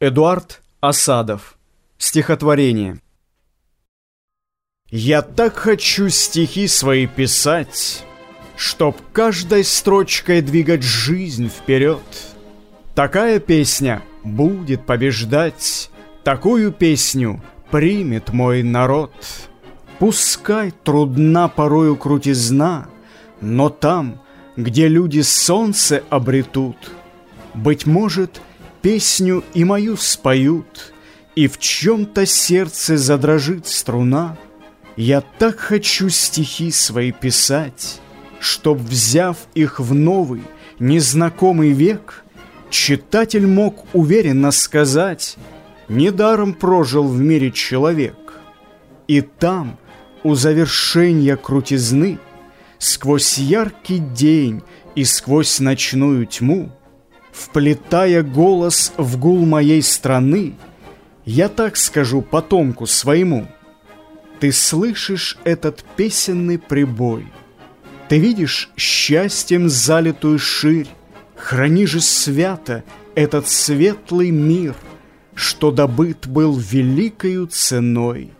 Эдуард Осадов. Стихотворение. Я так хочу стихи свои писать, Чтоб каждой строчкой двигать жизнь вперед. Такая песня будет побеждать, Такую песню примет мой народ. Пускай трудна порою крутизна, Но там, где люди солнце обретут, Быть может, песню и мою споют, И в чем-то сердце задрожит струна. Я так хочу стихи свои писать, Чтоб, взяв их в новый, незнакомый век, Читатель мог уверенно сказать, Недаром прожил в мире человек. И там, у завершения крутизны, Сквозь яркий день и сквозь ночную тьму, Вплетая голос в гул моей страны, Я так скажу потомку своему. Ты слышишь этот песенный прибой, Ты видишь счастьем залитую ширь, Храни же свято этот светлый мир, Что добыт был великою ценой.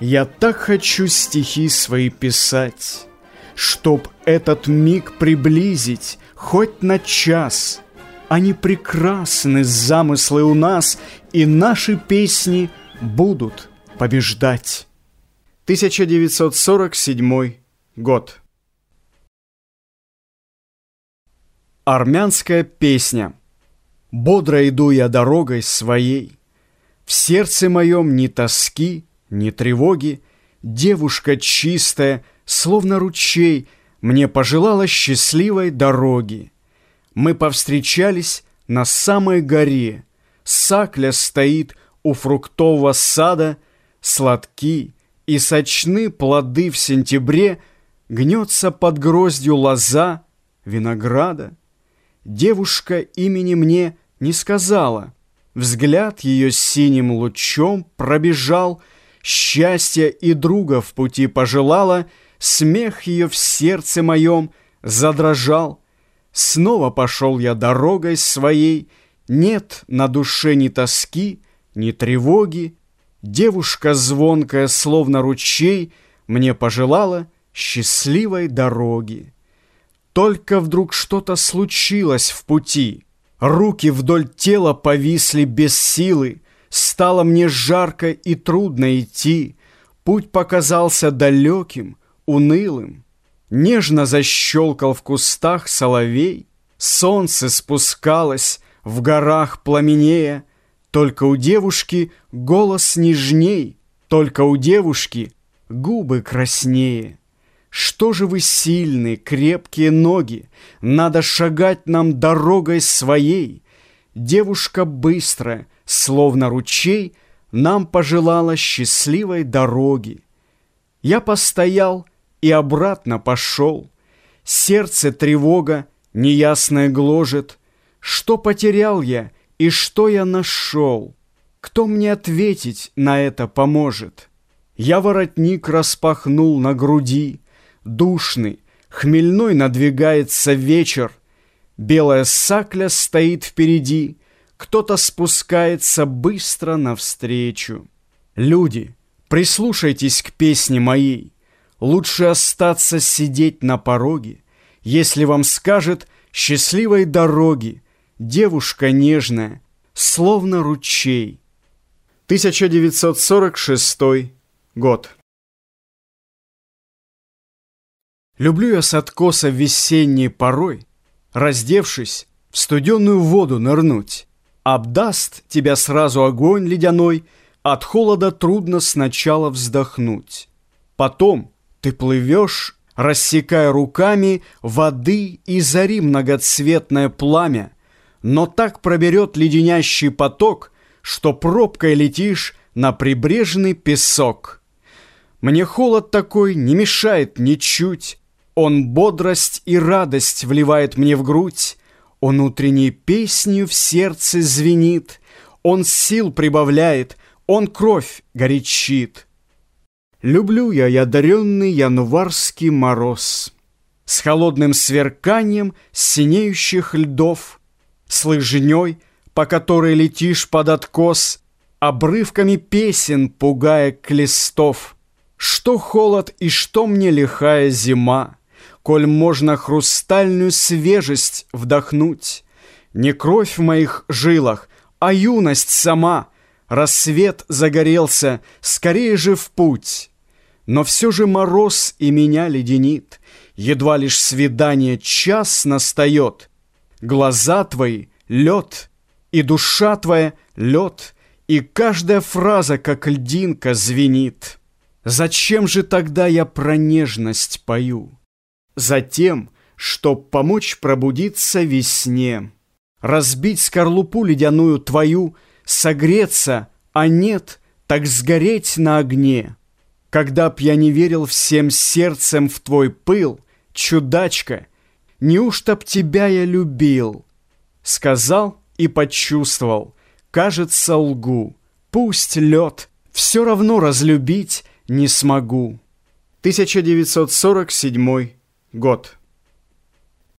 Я так хочу стихи свои писать, Чтоб этот миг приблизить хоть на час — они прекрасны, замыслы у нас, и наши песни будут побеждать. 1947 год. Армянская песня. Бодро иду я дорогой своей. В сердце моем ни тоски, ни тревоги. Девушка чистая, словно ручей, Мне пожелала счастливой дороги. Мы повстречались на самой горе. Сакля стоит у фруктового сада, Сладки и сочны плоды в сентябре, Гнется под гроздью лоза винограда. Девушка имени мне не сказала, Взгляд ее синим лучом пробежал, Счастья и друга в пути пожелала, Смех ее в сердце моем задрожал. Снова пошел я дорогой своей, Нет на душе ни тоски, ни тревоги. Девушка звонкая, словно ручей, Мне пожелала счастливой дороги. Только вдруг что-то случилось в пути. Руки вдоль тела повисли без силы, Стало мне жарко и трудно идти, Путь показался далеким, унылым. Нежно защелкал в кустах соловей, Солнце спускалось в горах пламенея, Только у девушки голос нежней, Только у девушки губы краснее. Что же вы сильны, крепкие ноги, Надо шагать нам дорогой своей. Девушка быстрая, словно ручей, Нам пожелала счастливой дороги. Я постоял, и обратно пошел. Сердце тревога неясная гложет. Что потерял я и что я нашел? Кто мне ответить на это поможет? Я воротник распахнул на груди, Душный, хмельной надвигается вечер, Белая сакля стоит впереди, Кто-то спускается быстро навстречу. Люди, прислушайтесь к песне моей, Лучше остаться сидеть на пороге, Если вам скажет счастливой дороги Девушка нежная, словно ручей. 1946 год. Люблю я с откоса весенней порой, Раздевшись, в студенную воду нырнуть. Обдаст тебя сразу огонь ледяной, От холода трудно сначала вздохнуть. Потом ты плывешь, рассекая руками воды и зари многоцветное пламя, но так проберет леденящий поток, что пробкой летишь на прибрежный песок. Мне холод такой не мешает ничуть, он бодрость и радость вливает мне в грудь, он утренней песнью в сердце звенит, он сил прибавляет, он кровь горячит. Люблю я одаренный январский мороз С холодным сверканием синеющих льдов, С лыжней по которой летишь под откос, Обрывками песен пугая клестов. Что холод и что мне лихая зима, Коль можно хрустальную свежесть вдохнуть. Не кровь в моих жилах, а юность сама. Рассвет загорелся, скорее же в путь. Но все же мороз и меня леденит. Едва лишь свидание час настает. Глаза твои — лед, и душа твоя — лед, И каждая фраза, как льдинка, звенит. Зачем же тогда я про нежность пою? Затем, чтоб помочь пробудиться весне, Разбить скорлупу ледяную твою, Согреться, а нет, так сгореть на огне. Когда б я не верил всем сердцем в твой пыл, Чудачка, неужто б тебя я любил? Сказал и почувствовал, кажется, лгу. Пусть лед, все равно разлюбить не смогу. 1947 год.